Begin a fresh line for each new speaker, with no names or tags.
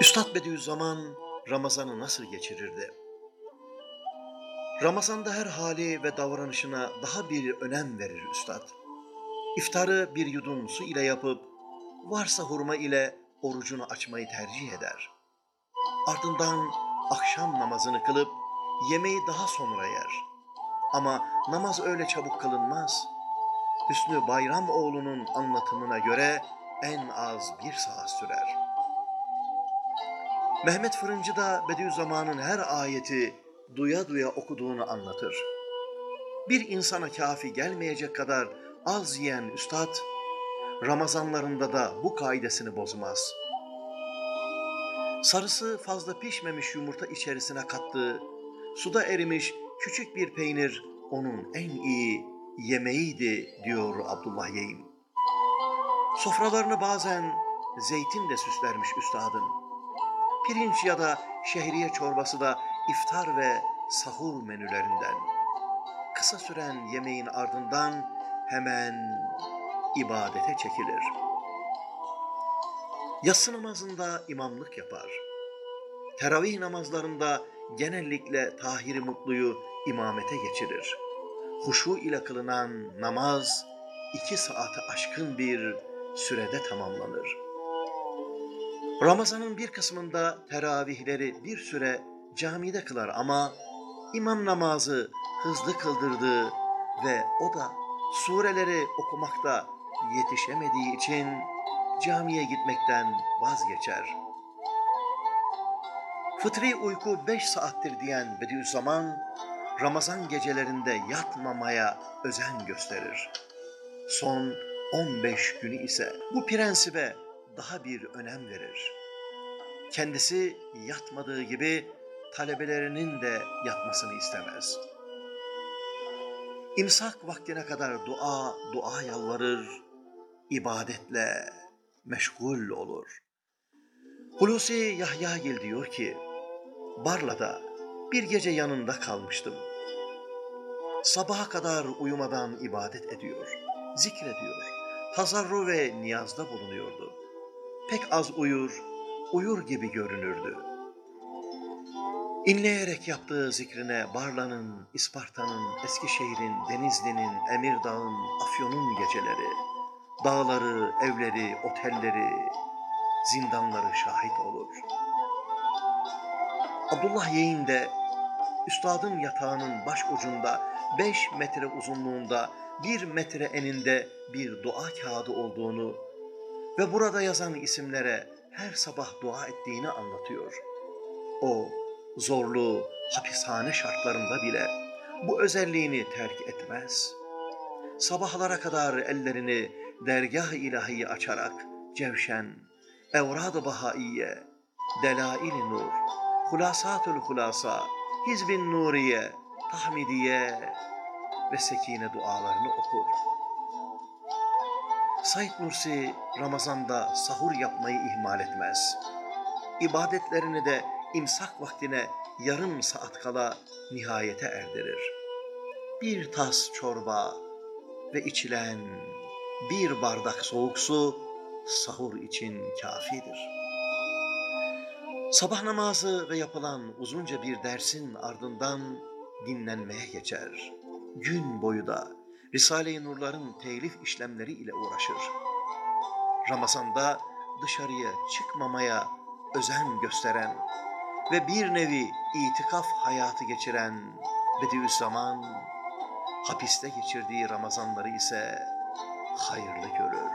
Üstad Bediüzzaman Ramazan'ı nasıl geçirirdi? Ramazan'da her hali ve davranışına daha bir önem verir üstad. İftarı bir yudum su ile yapıp, varsa hurma ile orucunu açmayı tercih eder. Ardından akşam namazını kılıp, yemeği daha sonra yer. Ama namaz öyle çabuk kılınmaz. Hüsnü Bayramoğlu'nun anlatımına göre en az bir saat sürer. Mehmet Fırıncı da Bediüzzaman'ın her ayeti duya duya okuduğunu anlatır. Bir insana kafi gelmeyecek kadar az yiyen üstad, Ramazanlarında da bu kaidesini bozmaz. Sarısı fazla pişmemiş yumurta içerisine kattığı, suda erimiş küçük bir peynir onun en iyi yemeğiydi diyor Abdullah Yeğim. Sofralarını bazen zeytinle süslermiş üstadın. Pirinç ya da şehriye çorbası da iftar ve sahur menülerinden. Kısa süren yemeğin ardından hemen ibadete çekilir. Yatsı namazında imamlık yapar. Teravih namazlarında genellikle Tahir-i Mutlu'yu imamete geçirir. Huşu ile kılınan namaz iki saate aşkın bir sürede tamamlanır. Ramazanın bir kısmında teravihleri bir süre camide kılar ama imam namazı hızlı kıldırdığı ve o da sureleri okumakta yetişemediği için camiye gitmekten vazgeçer. Fıtri uyku beş saattir diyen Bediüzzaman, Ramazan gecelerinde yatmamaya özen gösterir. Son 15 günü ise bu prensibe daha bir önem verir. Kendisi yatmadığı gibi talebelerinin de yatmasını istemez. İmsak vaktine kadar dua, dua yalvarır, ibadetle meşgul olur. Hulusi Yahyagil diyor ki, Barla'da bir gece yanında kalmıştım. Sabaha kadar uyumadan ibadet ediyor, zikrediyor, tazarru ve niyazda bulunuyordu. Pek az uyur, uyur gibi görünürdü. İnleyerek yaptığı zikrine Barla'nın, İsparta'nın, Eskişehir'in, Denizli'nin, Emirdağ'ın, Afyon'un geceleri, dağları, evleri, otelleri, zindanları şahit olur. Abdullah Yeğin de üstadın yatağının baş ucunda beş metre uzunluğunda bir metre eninde bir dua kağıdı olduğunu ve burada yazan isimlere her sabah dua ettiğini anlatıyor. O zorlu hapishane şartlarında bile bu özelliğini terk etmez. Sabahlara kadar ellerini dergah ilahiyi açarak cevşen, evrad-ı bahaiye, delail-i nur, hulasatül hulasa, hizbin nuriye, tahmidiye ve sekine dualarını okur. Said Nursi Ramazan'da sahur yapmayı ihmal etmez. İbadetlerini de imsak vaktine yarım saat kala nihayete erdirir. Bir tas çorba ve içilen bir bardak soğuk su sahur için kafidir. Sabah namazı ve yapılan uzunca bir dersin ardından dinlenmeye geçer. Gün boyu da Risale-i Nurların telif işlemleri ile uğraşır. Ramazan'da dışarıya çıkmamaya özen gösteren ve bir nevi itikaf hayatı geçiren Bediüzzaman, hapiste geçirdiği Ramazanları ise hayırlı görür.